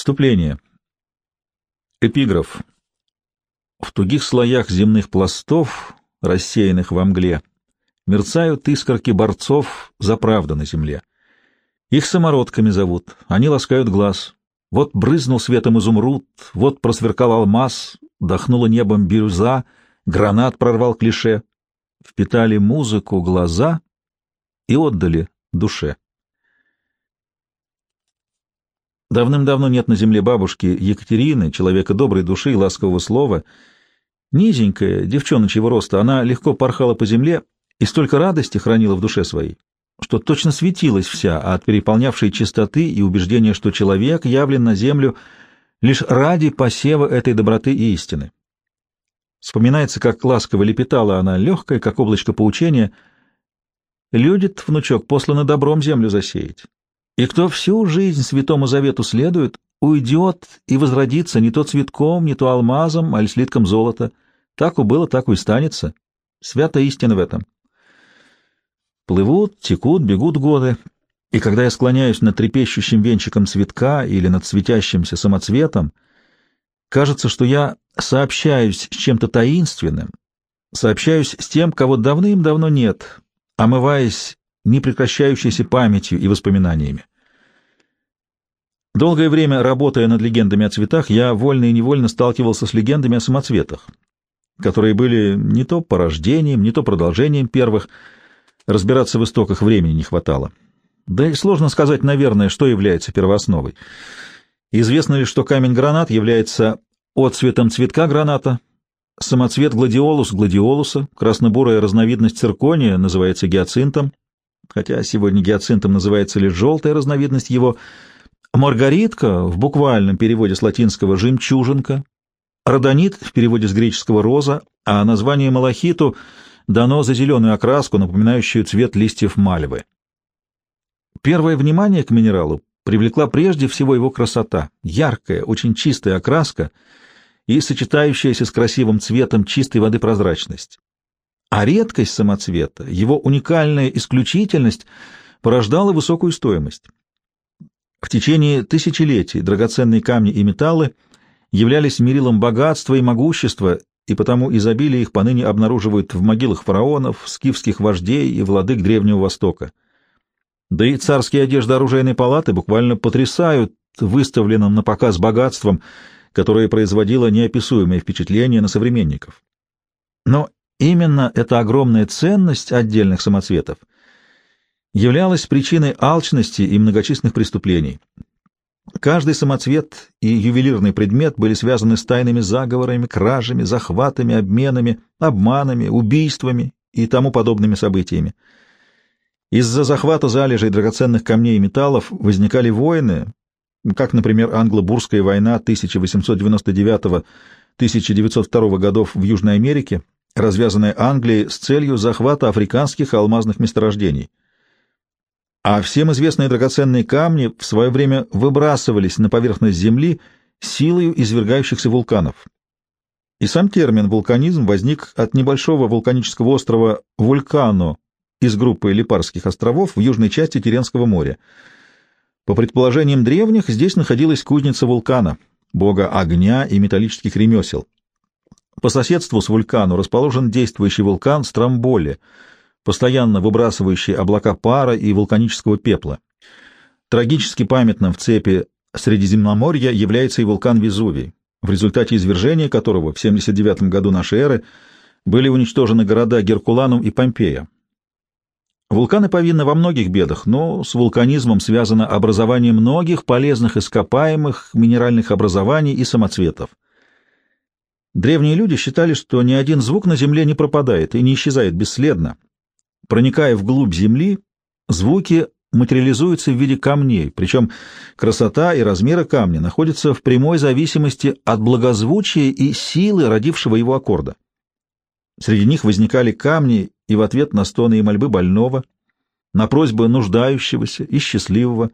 Вступление. Эпиграф. В тугих слоях земных пластов, рассеянных во мгле, мерцают искорки борцов за правду на земле. Их самородками зовут, они ласкают глаз. Вот брызнул светом изумруд, вот просверкал алмаз, дохнула небом бирюза, гранат прорвал клише. Впитали музыку глаза и отдали душе. Давным-давно нет на земле бабушки Екатерины, человека доброй души и ласкового слова. Низенькая, девчоночьего роста, она легко порхала по земле и столько радости хранила в душе своей, что точно светилась вся от переполнявшей чистоты и убеждения, что человек явлен на землю лишь ради посева этой доброты и истины. Вспоминается, как ласково лепетала она, легкая, как облачко поучения. «Людит, внучок, послано добром землю засеять. И кто всю жизнь Святому Завету следует, уйдет и возродится не то цветком, не то алмазом, а слитком золота. Так у было, так и станется. Святая истина в этом. Плывут, текут, бегут годы, и когда я склоняюсь над трепещущим венчиком цветка или над светящимся самоцветом, кажется, что я сообщаюсь с чем-то таинственным, сообщаюсь с тем, кого давным-давно нет, омываясь непрекращающейся памятью и воспоминаниями. Долгое время, работая над легендами о цветах, я вольно и невольно сталкивался с легендами о самоцветах, которые были не то порождением, не то продолжением первых. Разбираться в истоках времени не хватало. Да и сложно сказать, наверное, что является первоосновой. Известно ли, что камень-гранат является отцветом цветка граната, самоцвет гладиолус гладиолуса, краснобурая разновидность циркония называется гиацинтом, хотя сегодня гиацинтом называется лишь желтая разновидность его – Маргаритка в буквальном переводе с латинского «жемчужинка», родонит в переводе с греческого «роза», а название малахиту дано за зеленую окраску, напоминающую цвет листьев мальвы. Первое внимание к минералу привлекла прежде всего его красота, яркая, очень чистая окраска и сочетающаяся с красивым цветом чистой воды прозрачность. А редкость самоцвета, его уникальная исключительность порождала высокую стоимость. В течение тысячелетий драгоценные камни и металлы являлись мерилом богатства и могущества, и потому изобилие их поныне обнаруживают в могилах фараонов, скифских вождей и владык Древнего Востока. Да и царские одежды оружейной палаты буквально потрясают выставленным на показ богатством, которое производило неописуемое впечатление на современников. Но именно эта огромная ценность отдельных самоцветов — являлась причиной алчности и многочисленных преступлений. Каждый самоцвет и ювелирный предмет были связаны с тайными заговорами, кражами, захватами, обменами, обманами, убийствами и тому подобными событиями. Из-за захвата залежей драгоценных камней и металлов возникали войны, как, например, Англо-Бурская война 1899-1902 годов в Южной Америке, развязанная Англией с целью захвата африканских алмазных месторождений а всем известные драгоценные камни в свое время выбрасывались на поверхность Земли силою извергающихся вулканов. И сам термин «вулканизм» возник от небольшого вулканического острова Вулкано из группы Липарских островов в южной части Теренского моря. По предположениям древних, здесь находилась кузница вулкана, бога огня и металлических ремесел. По соседству с вулкану расположен действующий вулкан Стромболи — постоянно выбрасывающий облака пара и вулканического пепла. Трагически памятным в цепи Средиземноморья является и вулкан Везувий, в результате извержения которого в 79 году нашей эры были уничтожены города Геркуланум и Помпея. Вулканы повинны во многих бедах, но с вулканизмом связано образование многих полезных ископаемых минеральных образований и самоцветов. Древние люди считали, что ни один звук на Земле не пропадает и не исчезает бесследно, Проникая вглубь земли, звуки материализуются в виде камней, причем красота и размеры камня находятся в прямой зависимости от благозвучия и силы родившего его аккорда. Среди них возникали камни и в ответ на стоны и мольбы больного, на просьбы нуждающегося и счастливого.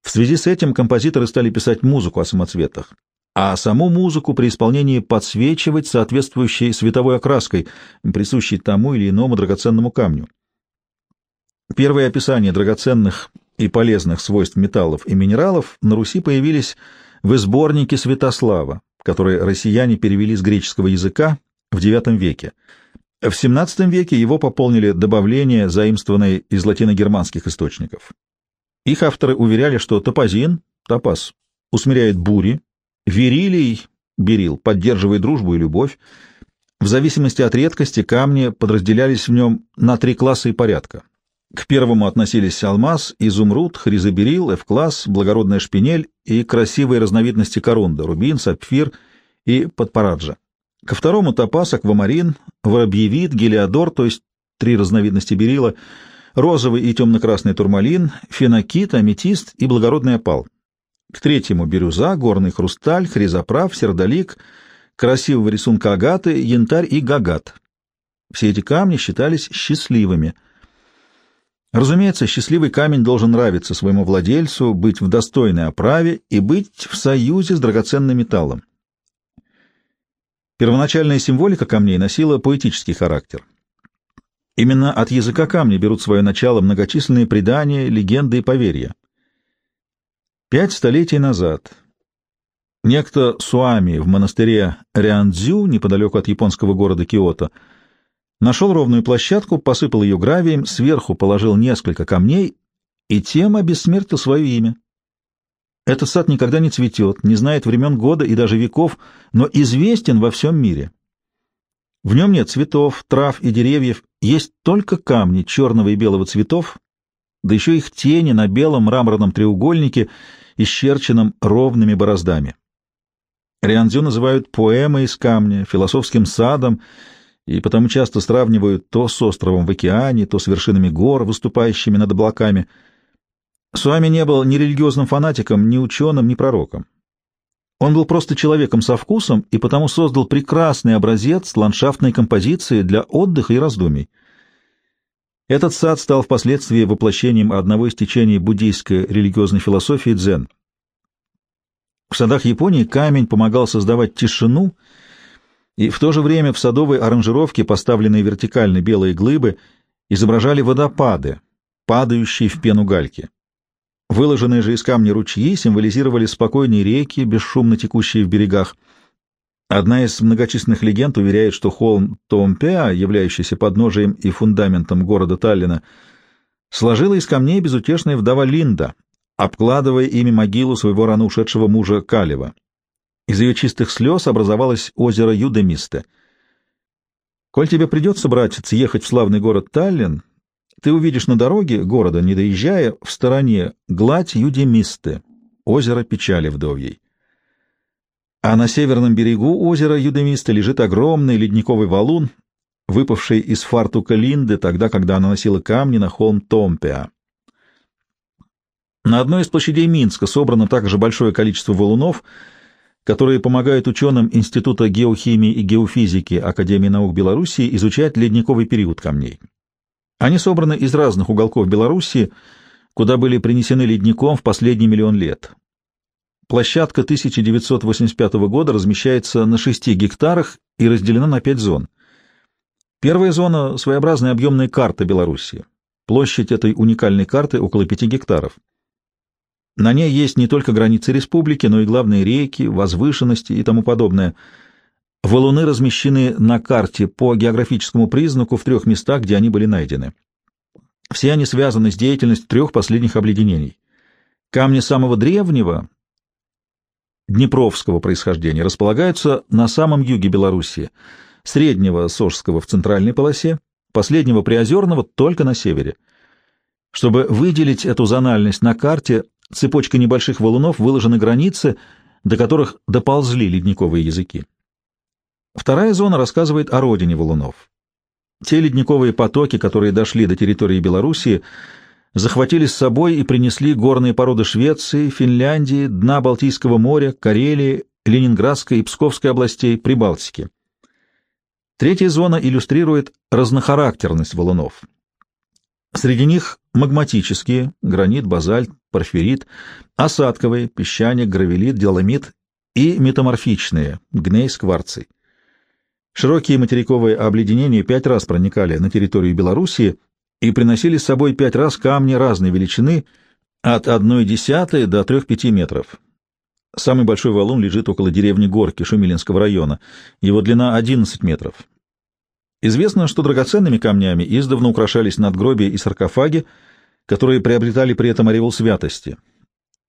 В связи с этим композиторы стали писать музыку о самоцветах, а саму музыку при исполнении подсвечивать соответствующей световой окраской, присущей тому или иному драгоценному камню. Первые описания драгоценных и полезных свойств металлов и минералов на Руси появились в сборнике Святослава, который россияне перевели с греческого языка в IX веке. В XVII веке его пополнили добавления, заимствованные из латиногерманских источников. Их авторы уверяли, что топазин, топаз, усмиряет бури, верилий, берил, поддерживает дружбу и любовь. В зависимости от редкости камни подразделялись в нем на три класса и порядка. К первому относились алмаз, изумруд, хризоберил, эвкласс, благородная шпинель и красивые разновидности корунда, рубин, сапфир и подпараджа. Ко второму топаз, аквамарин, воробьевид, гелиодор, то есть три разновидности берила, розовый и темно-красный турмалин, фенокит, аметист и благородный опал. К третьему — бирюза, горный хрусталь, хризоправ, сердолик, красивого рисунка агаты, янтарь и гагат. Все эти камни считались счастливыми. Разумеется, счастливый камень должен нравиться своему владельцу, быть в достойной оправе и быть в союзе с драгоценным металлом. Первоначальная символика камней носила поэтический характер. Именно от языка камня берут свое начало многочисленные предания, легенды и поверья. Пять столетий назад некто Суами в монастыре Ряндзю, неподалеку от японского города Киото, нашел ровную площадку, посыпал ее гравием, сверху положил несколько камней и тем обессмертил свое имя. Этот сад никогда не цветет, не знает времен года и даже веков, но известен во всем мире. В нем нет цветов, трав и деревьев, есть только камни черного и белого цветов, да еще их тени на белом мраморном треугольнике, исчерченном ровными бороздами. Рианзю называют поэмой из камня, философским садом, и потому часто сравнивают то с островом в океане, то с вершинами гор, выступающими над облаками — Суами не был ни религиозным фанатиком, ни ученым, ни пророком. Он был просто человеком со вкусом и потому создал прекрасный образец ландшафтной композиции для отдыха и раздумий. Этот сад стал впоследствии воплощением одного из течений буддийской религиозной философии дзен. В садах Японии камень помогал создавать тишину, и в то же время в садовой аранжировке поставленные вертикально белые глыбы изображали водопады, падающие в пену гальки. Выложенные же из камня ручьи символизировали спокойные реки, бесшумно текущие в берегах. Одна из многочисленных легенд уверяет, что холм Томпеа, являющийся подножием и фундаментом города Таллина, сложила из камней безутешная вдова Линда, обкладывая ими могилу своего рано ушедшего мужа Калева. Из ее чистых слез образовалось озеро Юдемисте. «Коль тебе придется, братец, ехать в славный город Таллин, ты увидишь на дороге города, не доезжая, в стороне гладь Юдемисты, озеро печали вдовьей. А на северном берегу озера Юдемисты лежит огромный ледниковый валун, выпавший из фартука Линды тогда, когда она носила камни на холм Томпеа. На одной из площадей Минска собрано также большое количество валунов, которые помогают ученым Института геохимии и геофизики Академии наук Белоруссии изучать ледниковый период камней. Они собраны из разных уголков Белоруссии, куда были принесены ледником в последний миллион лет. Площадка 1985 года размещается на 6 гектарах и разделена на 5 зон. Первая зона — своеобразная объемная карта Белоруссии. Площадь этой уникальной карты около 5 гектаров. На ней есть не только границы республики, но и главные реки, возвышенности и тому подобное — Валуны размещены на карте по географическому признаку в трех местах, где они были найдены. Все они связаны с деятельностью трех последних обледенений. Камни самого древнего, днепровского происхождения, располагаются на самом юге Белоруссии, среднего Сожского в центральной полосе, последнего Приозерного только на севере. Чтобы выделить эту зональность на карте, цепочкой небольших валунов выложены границы, до которых доползли ледниковые языки. Вторая зона рассказывает о родине валунов. Те ледниковые потоки, которые дошли до территории Белоруссии, захватили с собой и принесли горные породы Швеции, Финляндии, дна Балтийского моря, Карелии, Ленинградской и Псковской областей, Прибалтики. Третья зона иллюстрирует разнохарактерность валунов. Среди них магматические — гранит, базальт, порфирит, осадковые — песчаник, гравелит, доломит и метаморфичные — гнейс, кварций. Широкие материковые обледенения пять раз проникали на территорию Белоруссии и приносили с собой пять раз камни разной величины от 1,1 до 3-5 метров. Самый большой валун лежит около деревни Горки Шумилинского района. Его длина 11 метров. Известно, что драгоценными камнями издавна украшались надгробия и саркофаги, которые приобретали при этом ореол святости.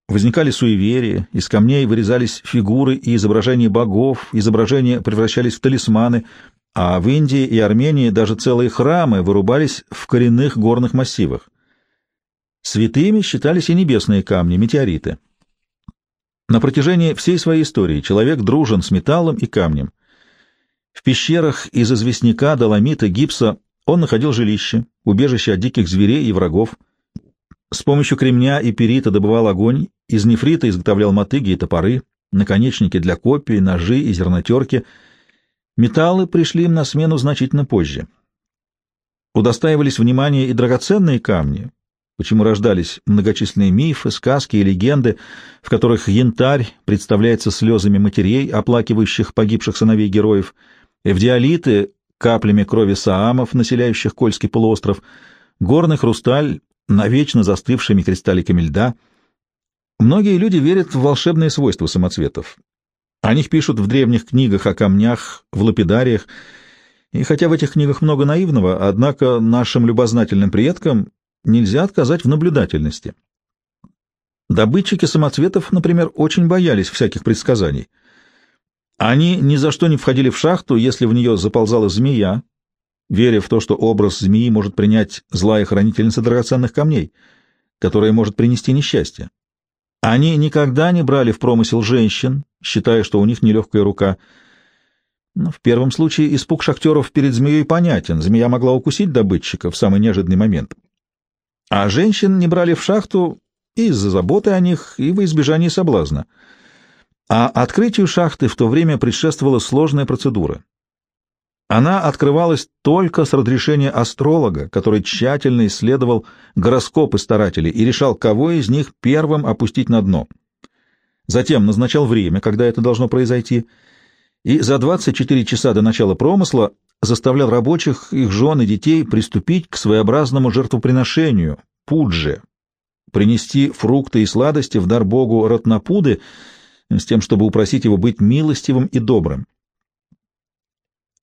Возникали суеверия, из камней вырезались фигуры и изображения богов, изображения превращались в талисманы, а в Индии и Армении даже целые храмы вырубались в коренных горных массивах. Святыми считались и небесные камни, метеориты. На протяжении всей своей истории человек дружен с металлом и камнем. В пещерах из известняка, доломита, гипса он находил жилище, убежище от диких зверей и врагов. С помощью кремня и перита добывал огонь, из нефрита изготовлял мотыги и топоры, наконечники для копий, ножи и зернотерки. Металлы пришли им на смену значительно позже. Удостаивались внимания и драгоценные камни, почему рождались многочисленные мифы, сказки и легенды, в которых янтарь представляется слезами матерей, оплакивающих погибших сыновей героев, эвдиолиты — каплями крови саамов, населяющих Кольский полуостров, горный хрусталь — навечно застывшими кристалликами льда. Многие люди верят в волшебные свойства самоцветов. О них пишут в древних книгах о камнях, в лапидариях, и хотя в этих книгах много наивного, однако нашим любознательным предкам нельзя отказать в наблюдательности. Добытчики самоцветов, например, очень боялись всяких предсказаний. Они ни за что не входили в шахту, если в нее заползала змея, веря в то, что образ змеи может принять злая хранительница драгоценных камней, которая может принести несчастье. Они никогда не брали в промысел женщин, считая, что у них нелегкая рука. Но в первом случае испуг шахтеров перед змеей понятен. Змея могла укусить добытчика в самый неожиданный момент а женщин не брали в шахту из-за заботы о них и во избежание соблазна. А открытию шахты в то время предшествовала сложная процедура. Она открывалась только с разрешения астролога, который тщательно исследовал гороскопы старателей и решал, кого из них первым опустить на дно. Затем назначал время, когда это должно произойти, и за 24 часа до начала промысла заставлял рабочих, их жен и детей приступить к своеобразному жертвоприношению, пудже, принести фрукты и сладости в дар богу Ратнапуды, с тем, чтобы упросить его быть милостивым и добрым.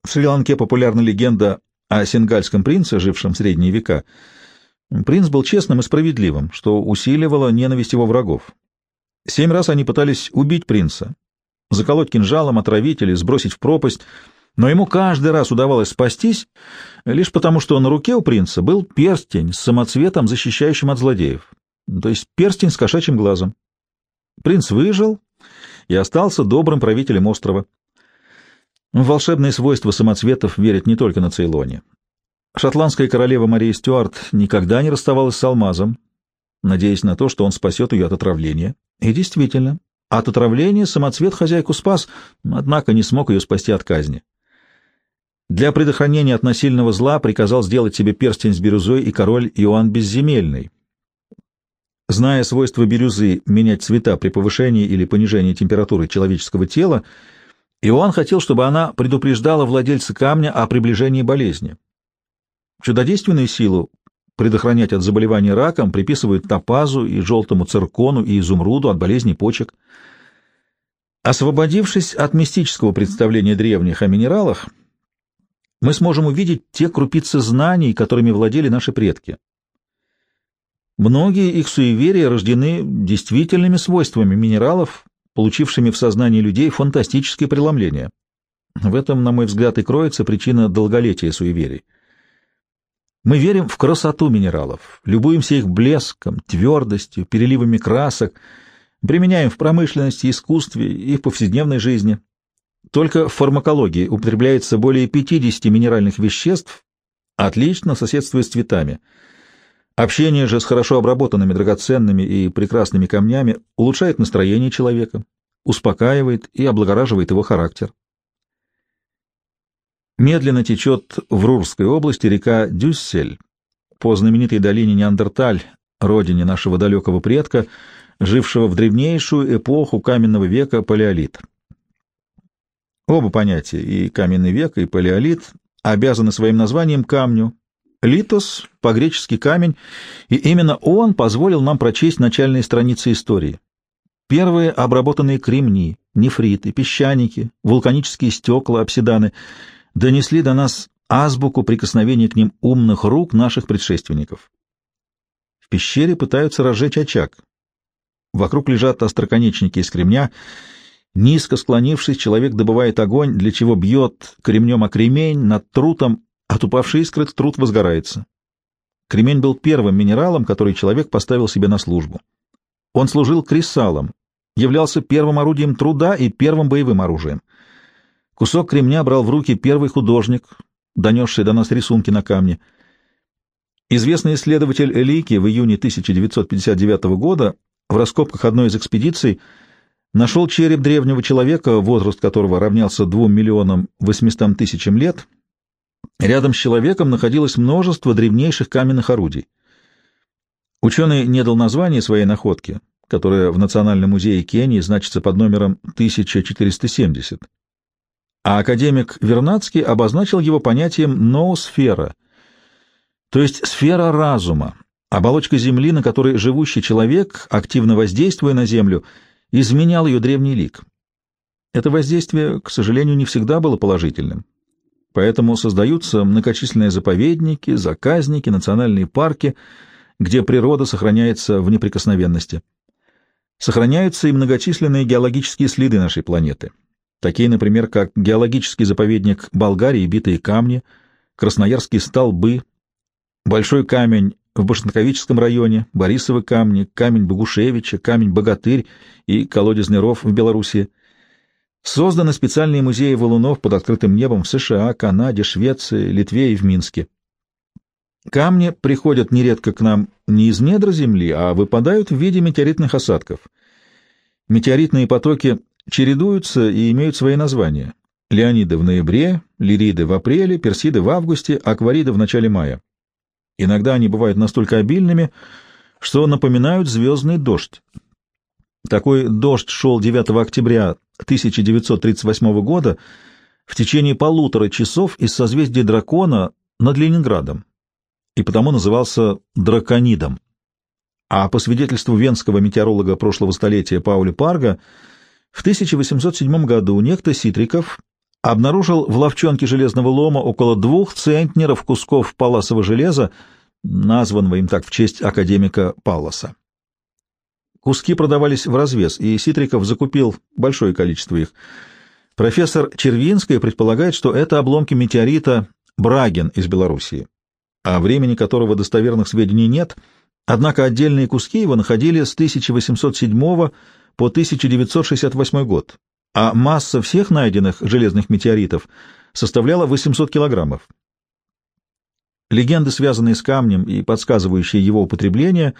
В Шри-Ланке популярна легенда о сингальском принце, жившем в средние века. Принц был честным и справедливым, что усиливало ненависть его врагов. Семь раз они пытались убить принца, заколоть кинжалом, отравить или сбросить в пропасть — но ему каждый раз удавалось спастись, лишь потому что на руке у принца был перстень с самоцветом, защищающим от злодеев, то есть перстень с кошачьим глазом. Принц выжил и остался добрым правителем острова. В волшебные свойства самоцветов верят не только на Цейлоне. Шотландская королева Мария Стюарт никогда не расставалась с алмазом, надеясь на то, что он спасет ее от отравления. И действительно, от отравления самоцвет хозяйку спас, однако не смог ее спасти от казни. Для предохранения от насильного зла приказал сделать себе перстень с бирюзой и король Иоанн Безземельный. Зная свойства бирюзы менять цвета при повышении или понижении температуры человеческого тела, Иоанн хотел, чтобы она предупреждала владельца камня о приближении болезни. Чудодейственную силу предохранять от заболевания раком приписывают топазу и желтому циркону и изумруду от болезней почек. Освободившись от мистического представления древних о минералах, мы сможем увидеть те крупицы знаний, которыми владели наши предки. Многие их суеверия рождены действительными свойствами минералов, получившими в сознании людей фантастические преломления. В этом, на мой взгляд, и кроется причина долголетия суеверий. Мы верим в красоту минералов, любуемся их блеском, твердостью, переливами красок, применяем в промышленности, искусстве и в повседневной жизни. Только в фармакологии употребляется более 50 минеральных веществ, отлично соседствуя с цветами. Общение же с хорошо обработанными драгоценными и прекрасными камнями улучшает настроение человека, успокаивает и облагораживает его характер. Медленно течет в Рурской области река Дюссель, по знаменитой долине Неандерталь, родине нашего далекого предка, жившего в древнейшую эпоху каменного века палеолит. Оба понятия, и каменный век, и палеолит, обязаны своим названием камню. Литос — по-гречески камень, и именно он позволил нам прочесть начальные страницы истории. Первые обработанные кремни, нефриты, песчаники, вулканические стекла, обсиданы донесли до нас азбуку прикосновения к ним умных рук наших предшественников. В пещере пытаются разжечь очаг. Вокруг лежат остроконечники из кремня. Низко склонившись, человек добывает огонь, для чего бьет кремнем о кремень над трутом, от упавшей искры труд возгорается. Кремень был первым минералом, который человек поставил себе на службу. Он служил кресалом, являлся первым орудием труда и первым боевым оружием. Кусок кремня брал в руки первый художник, донесший до нас рисунки на камне. Известный исследователь Элики в июне 1959 года в раскопках одной из экспедиций нашел череп древнего человека, возраст которого равнялся 2 миллионам 800 тысячам лет. Рядом с человеком находилось множество древнейших каменных орудий. Ученый не дал названия своей находке, которая в Национальном музее Кении значится под номером 1470 а академик Вернадский обозначил его понятием ноосфера, то есть сфера разума, оболочка Земли, на которой живущий человек, активно воздействуя на Землю, изменял ее древний лик. Это воздействие, к сожалению, не всегда было положительным. Поэтому создаются многочисленные заповедники, заказники, национальные парки, где природа сохраняется в неприкосновенности. Сохраняются и многочисленные геологические следы нашей планеты — такие, например, как геологический заповедник Болгарии «Битые камни», Красноярские столбы, Большой камень в Башнаковическом районе, Борисовы камни, камень Богушевича, камень Богатырь и колодезный ров в Белоруссии. Созданы специальные музеи валунов под открытым небом в США, Канаде, Швеции, Литве и в Минске. Камни приходят нередко к нам не из недр Земли, а выпадают в виде метеоритных осадков. Метеоритные потоки чередуются и имеют свои названия. Леониды в ноябре, лириды в апреле, персиды в августе, аквариды в начале мая. Иногда они бывают настолько обильными, что напоминают звездный дождь. Такой дождь шел 9 октября 1938 года в течение полутора часов из созвездия Дракона над Ленинградом и потому назывался Драконидом. А по свидетельству венского метеоролога прошлого столетия Пауля Парга — в 1807 году некто Ситриков обнаружил в ловчонке железного лома около двух центнеров кусков палласового железа, названного им так в честь академика Палласа. Куски продавались в развес, и Ситриков закупил большое количество их. Профессор Червинская предполагает, что это обломки метеорита Брагин из Белоруссии, о времени которого достоверных сведений нет, однако отдельные куски его находили с 1807 года по 1968 год, а масса всех найденных железных метеоритов составляла 800 килограммов. Легенды, связанные с камнем и подсказывающие его употребление,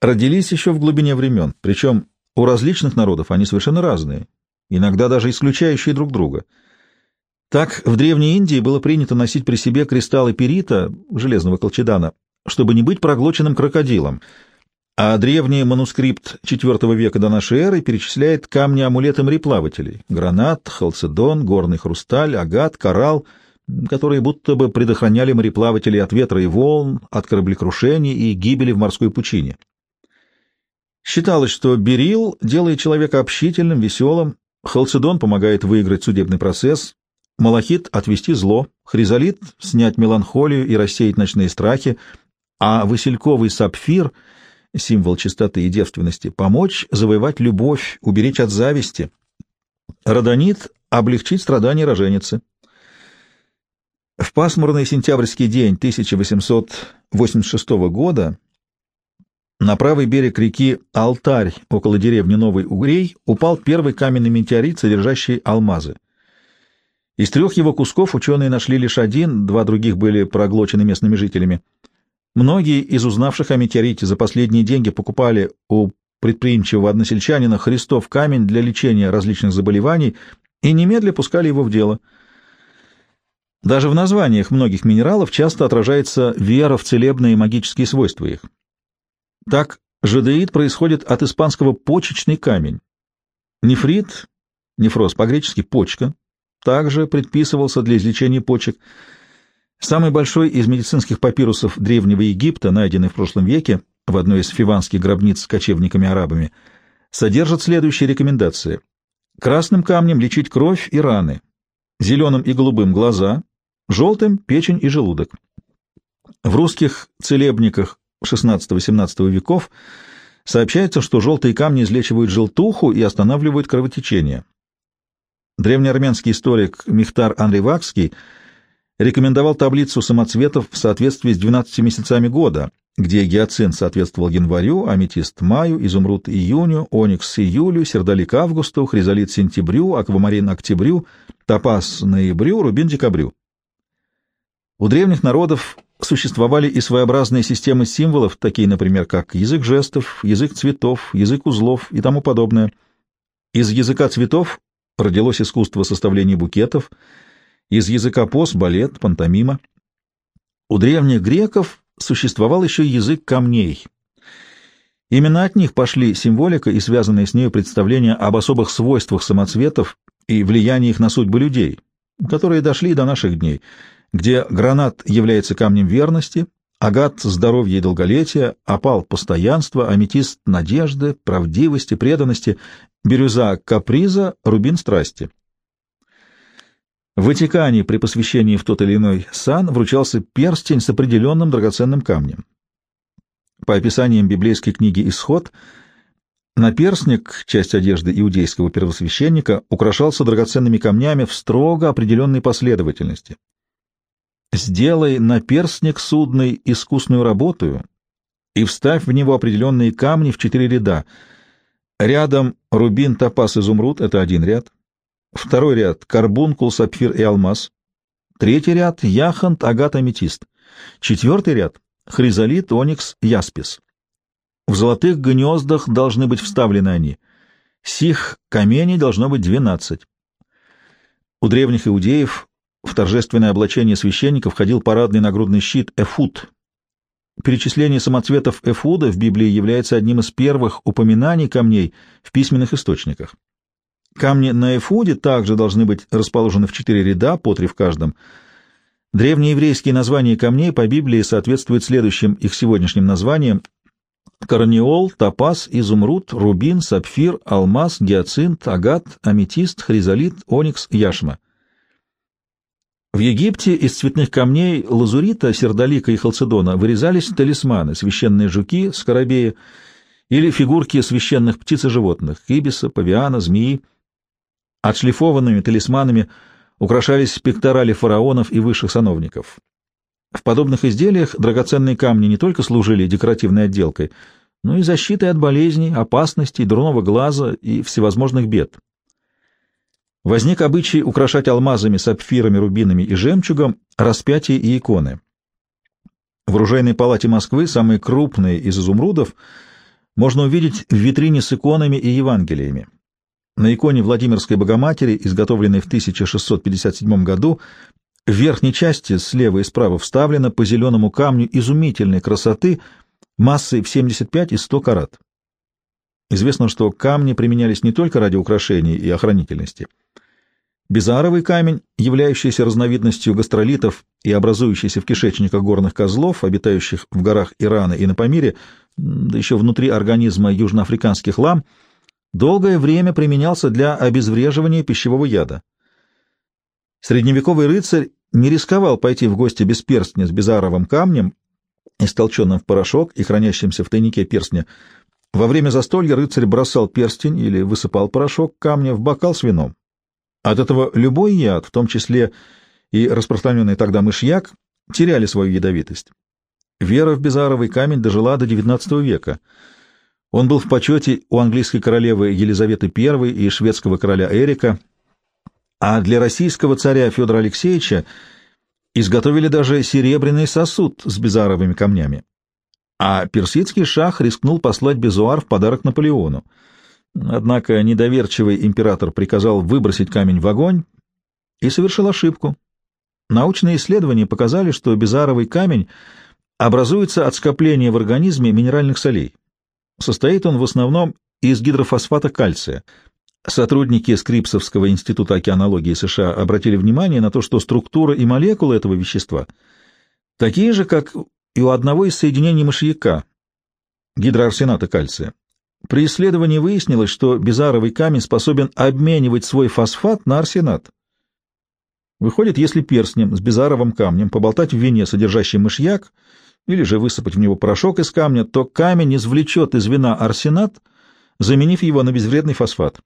родились еще в глубине времен, причем у различных народов они совершенно разные, иногда даже исключающие друг друга. Так, в Древней Индии было принято носить при себе кристаллы перита, железного колчедана, чтобы не быть проглоченным крокодилом — а древний манускрипт IV века до нашей эры перечисляет камни амулеты мореплавателей — гранат, халцедон, горный хрусталь, агат, коралл, которые будто бы предохраняли мореплавателей от ветра и волн, от кораблекрушений и гибели в морской пучине. Считалось, что берил делает человека общительным, веселым, халцедон помогает выиграть судебный процесс, малахит — отвести зло, хризолит — снять меланхолию и рассеять ночные страхи, а васильковый сапфир — символ чистоты и девственности, помочь завоевать любовь, уберечь от зависти. Родонит — облегчить страдания роженицы. В пасмурный сентябрьский день 1886 года на правый берег реки Алтарь, около деревни Новый Угрей, упал первый каменный метеорит, содержащий алмазы. Из трех его кусков ученые нашли лишь один, два других были проглочены местными жителями — Многие из узнавших о метеорите за последние деньги покупали у предприимчивого односельчанина Христов камень для лечения различных заболеваний и немедля пускали его в дело. Даже в названиях многих минералов часто отражается вера в целебные магические свойства их. Так, жадеид происходит от испанского «почечный камень». Нефрит, нефроз по-гречески «почка», также предписывался для излечения почек – Самый большой из медицинских папирусов Древнего Египта, найденный в прошлом веке в одной из фиванских гробниц с кочевниками-арабами, содержат следующие рекомендации. Красным камнем лечить кровь и раны, зеленым и голубым — глаза, желтым — печень и желудок. В русских целебниках XVI-XVII веков сообщается, что желтые камни излечивают желтуху и останавливают кровотечение. Древнеармянский историк Михтар Анривакский рекомендовал таблицу самоцветов в соответствии с 12 месяцами года, где гиацинт соответствовал январю, аметист — маю, изумруд — июню, оникс — июлю, сердолик — августу, хризолит — сентябрю, аквамарин — октябрю, топаз — ноябрю, рубин — декабрю. У древних народов существовали и своеобразные системы символов, такие, например, как язык жестов, язык цветов, язык узлов и тому подобное. Из языка цветов родилось искусство составления букетов, из языка поз — балет, пантомима. У древних греков существовал еще язык камней. Именно от них пошли символика и связанные с нею представления об особых свойствах самоцветов и влиянии их на судьбы людей, которые дошли до наших дней, где гранат является камнем верности, агат — здоровья и долголетия, опал — постоянства, аметист — надежды, правдивости, преданности, бирюза — каприза, рубин — страсти. В Ватикане при посвящении в тот или иной сан вручался перстень с определенным драгоценным камнем. По описаниям библейской книги «Исход», наперстник, часть одежды иудейского первосвященника, украшался драгоценными камнями в строго определенной последовательности. «Сделай наперстник судный искусную работу и вставь в него определенные камни в четыре ряда — Рядом рубин, топаз, изумруд — это один ряд. Второй ряд — карбункул, сапфир и алмаз. Третий ряд — яхонт, агат, аметист. Четвертый ряд — хризолит, оникс, яспис. В золотых гнездах должны быть вставлены они. Сих каменей должно быть двенадцать. У древних иудеев в торжественное облачение священника входил парадный нагрудный щит эфут, Перечисление самоцветов эфуда в Библии является одним из первых упоминаний камней в письменных источниках. Камни на эфуде также должны быть расположены в четыре ряда, по три в каждом. Древнееврейские названия камней по Библии соответствуют следующим их сегодняшним названиям Карниол, топаз, изумруд, рубин, сапфир, алмаз, гиацинт, агат, аметист, хризолит, оникс, яшма. В Египте из цветных камней лазурита, сердолика и халцедона вырезались талисманы, священные жуки, скоробеи или фигурки священных птиц и животных — кибиса, павиана, змеи. Отшлифованными талисманами украшались пекторали фараонов и высших сановников. В подобных изделиях драгоценные камни не только служили декоративной отделкой, но и защитой от болезней, опасностей, дурного глаза и всевозможных бед возник обычай украшать алмазами, сапфирами, рубинами и жемчугом распятия и иконы. В оружейной палате Москвы самые крупные из изумрудов можно увидеть в витрине с иконами и Евангелиями. На иконе Владимирской Богоматери, изготовленной в 1657 году, в верхней части слева и справа вставлено по зеленому камню изумительной красоты массой в 75 и 100 карат. Известно, что камни применялись не только ради украшений и охранительности. Безаровый камень, являющийся разновидностью гастролитов и образующийся в кишечниках горных козлов, обитающих в горах Ирана и на Памире, да еще внутри организма южноафриканских лам, долгое время применялся для обезвреживания пищевого яда. Средневековый рыцарь не рисковал пойти в гости без перстня с безаровым камнем, истолченным в порошок и хранящимся в тайнике перстня. Во время застолья рыцарь бросал перстень или высыпал порошок камня в бокал с вином. От этого любой яд, в том числе и распространенный тогда мышьяк, теряли свою ядовитость. Вера в Безаровый камень дожила до XIX века. Он был в почете у английской королевы Елизаветы I и шведского короля Эрика, а для российского царя Федора Алексеевича изготовили даже серебряный сосуд с безаровыми камнями. А персидский шах рискнул послать безуар в подарок Наполеону. Однако недоверчивый император приказал выбросить камень в огонь и совершил ошибку. Научные исследования показали, что безаровый камень образуется от скопления в организме минеральных солей. Состоит он в основном из гидрофосфата кальция. Сотрудники Скрипсовского института океанологии США обратили внимание на то, что структура и молекулы этого вещества такие же, как и у одного из соединений мышьяка, гидроарсената кальция. При исследовании выяснилось, что безаровый камень способен обменивать свой фосфат на арсенат. Выходит, если перстнем с безаровым камнем поболтать в вине, содержащий мышьяк, или же высыпать в него порошок из камня, то камень извлечет из вина арсенат, заменив его на безвредный фосфат.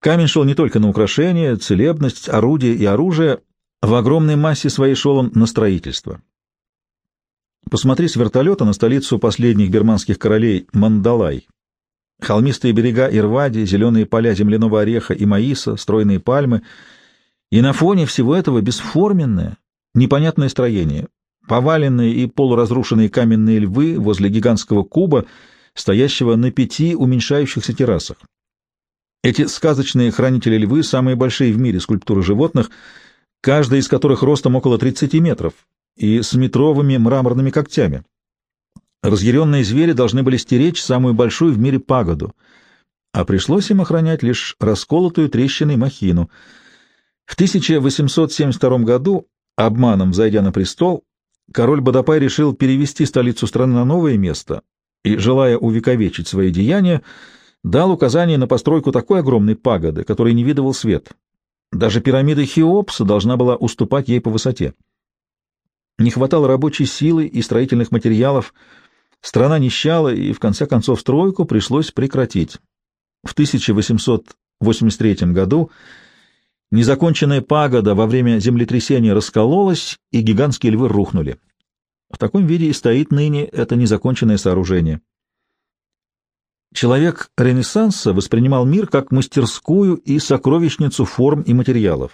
Камень шел не только на украшения, целебность, орудие и оружие, в огромной массе своей шел он на строительство. Посмотри с вертолета на столицу последних берманских королей Мандалай. Холмистые берега Ирвади, зеленые поля земляного ореха и маиса, стройные пальмы — и на фоне всего этого бесформенное, непонятное строение, поваленные и полуразрушенные каменные львы возле гигантского куба, стоящего на пяти уменьшающихся террасах. Эти сказочные хранители-львы — самые большие в мире скульптуры животных, каждая из которых ростом около 30 метров и с метровыми мраморными когтями. Разъяренные звери должны были стеречь самую большую в мире пагоду, а пришлось им охранять лишь расколотую трещиной махину — в 1872 году, обманом зайдя на престол, король Бадапай решил перевести столицу страны на новое место и, желая увековечить свои деяния, дал указание на постройку такой огромной пагоды, которой не видывал свет. Даже пирамида Хеопса должна была уступать ей по высоте. Не хватало рабочей силы и строительных материалов, страна нищала, и в конце концов стройку пришлось прекратить. В 1883 году Незаконченная пагода во время землетрясения раскололась, и гигантские львы рухнули. В таком виде и стоит ныне это незаконченное сооружение. Человек Ренессанса воспринимал мир как мастерскую и сокровищницу форм и материалов.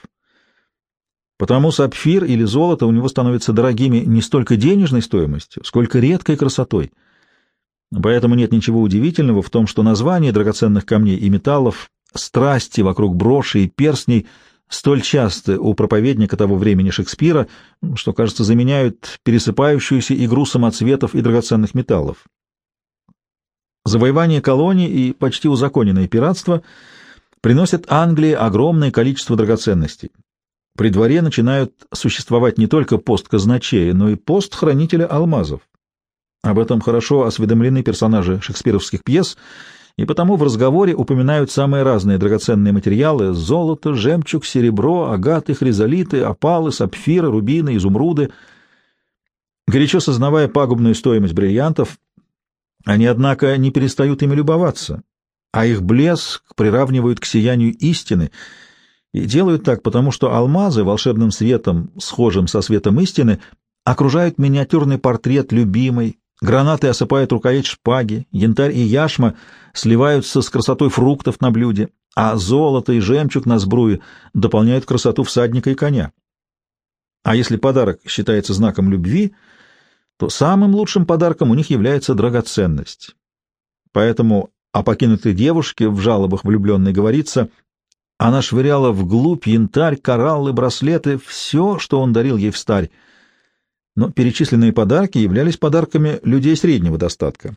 Потому сапфир или золото у него становятся дорогими не столько денежной стоимостью, сколько редкой красотой. Поэтому нет ничего удивительного в том, что названия драгоценных камней и металлов страсти вокруг броши и перстней столь часто у проповедника того времени Шекспира, что, кажется, заменяют пересыпающуюся игру самоцветов и драгоценных металлов. Завоевание колоний и почти узаконенное пиратство приносят Англии огромное количество драгоценностей. При дворе начинают существовать не только пост казначея, но и пост хранителя алмазов. Об этом хорошо осведомлены персонажи шекспировских пьес — и потому в разговоре упоминают самые разные драгоценные материалы — золото, жемчуг, серебро, агаты, хризолиты, опалы, сапфиры, рубины, изумруды. Горячо сознавая пагубную стоимость бриллиантов, они, однако, не перестают ими любоваться, а их блеск приравнивают к сиянию истины и делают так, потому что алмазы волшебным светом, схожим со светом истины, окружают миниатюрный портрет любимой, Гранаты осыпают рукоять шпаги, янтарь и яшма сливаются с красотой фруктов на блюде, а золото и жемчуг на сбруе дополняют красоту всадника и коня. А если подарок считается знаком любви, то самым лучшим подарком у них является драгоценность. Поэтому о покинутой девушке в жалобах влюбленной говорится, она швыряла вглубь янтарь, кораллы, браслеты, все, что он дарил ей в старь — но перечисленные подарки являлись подарками людей среднего достатка.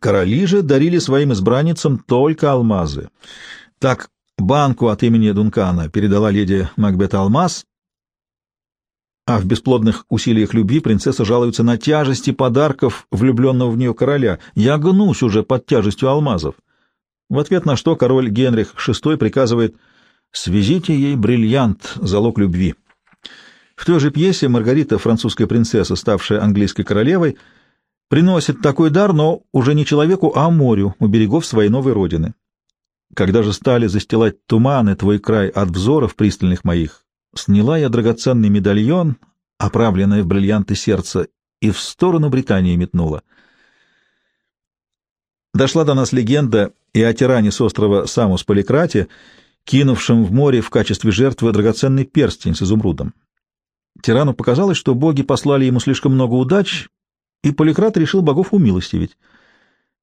Короли же дарили своим избранницам только алмазы. Так, банку от имени Дункана передала леди Макбет алмаз, а в бесплодных усилиях любви принцесса жалуется на тяжести подарков влюбленного в нее короля. «Я гнусь уже под тяжестью алмазов». В ответ на что король Генрих VI приказывает «Свезите ей бриллиант, залог любви». В той же пьесе Маргарита, французская принцесса, ставшая английской королевой, приносит такой дар, но уже не человеку, а морю у берегов своей новой родины. Когда же стали застилать туманы твой край от взоров пристальных моих, сняла я драгоценный медальон, оправленный в бриллианты сердца, и в сторону Британии метнула. Дошла до нас легенда и о тиране с острова Самус Поликрате, кинувшем в море в качестве жертвы драгоценный перстень с изумрудом. Тирану показалось, что боги послали ему слишком много удач, и Поликрат решил богов умилостивить.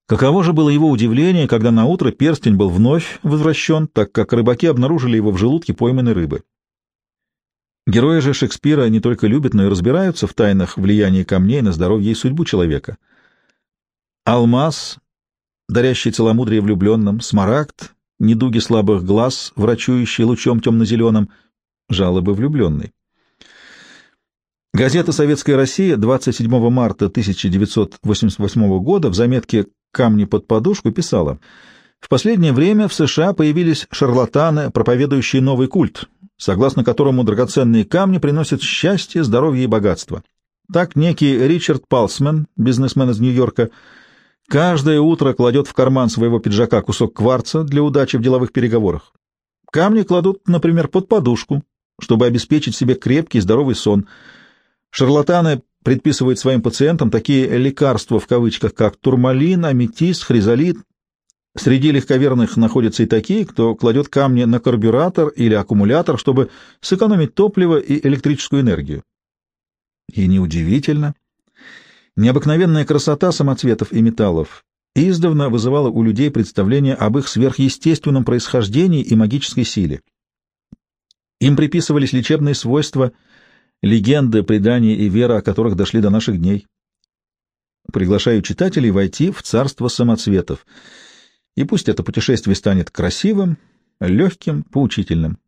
Каково же было его удивление, когда на утро перстень был вновь возвращен, так как рыбаки обнаружили его в желудке пойманной рыбы. Герои же Шекспира не только любят, но и разбираются в тайнах влияния камней на здоровье и судьбу человека. Алмаз, дарящий целомудрие влюбленным, смарагд, недуги слабых глаз, врачующий лучом темно-зеленым, жалобы влюбленной. Газета «Советская Россия» 27 марта 1988 года в заметке камни под подушку, писала, «В последнее время в США появились шарлатаны, проповедующие новый культ, согласно которому драгоценные камни приносят счастье, здоровье и богатство. Так некий Ричард Палсмен, бизнесмен из Нью-Йорка, каждое утро кладет в карман своего пиджака кусок кварца для удачи в деловых переговорах. Камни кладут, например, под подушку, чтобы обеспечить себе крепкий здоровый сон. Шарлатаны предписывают своим пациентам такие лекарства в кавычках, как турмалин, аметист, хризолит. Среди легковерных находятся и такие, кто кладет камни на карбюратор или аккумулятор, чтобы сэкономить топливо и электрическую энергию. И неудивительно, необыкновенная красота самоцветов и металлов издавна вызывала у людей представление об их сверхъестественном происхождении и магической силе. Им приписывались лечебные свойства, легенды, предания и вера, о которых дошли до наших дней. Приглашаю читателей войти в царство самоцветов, и пусть это путешествие станет красивым, легким, поучительным.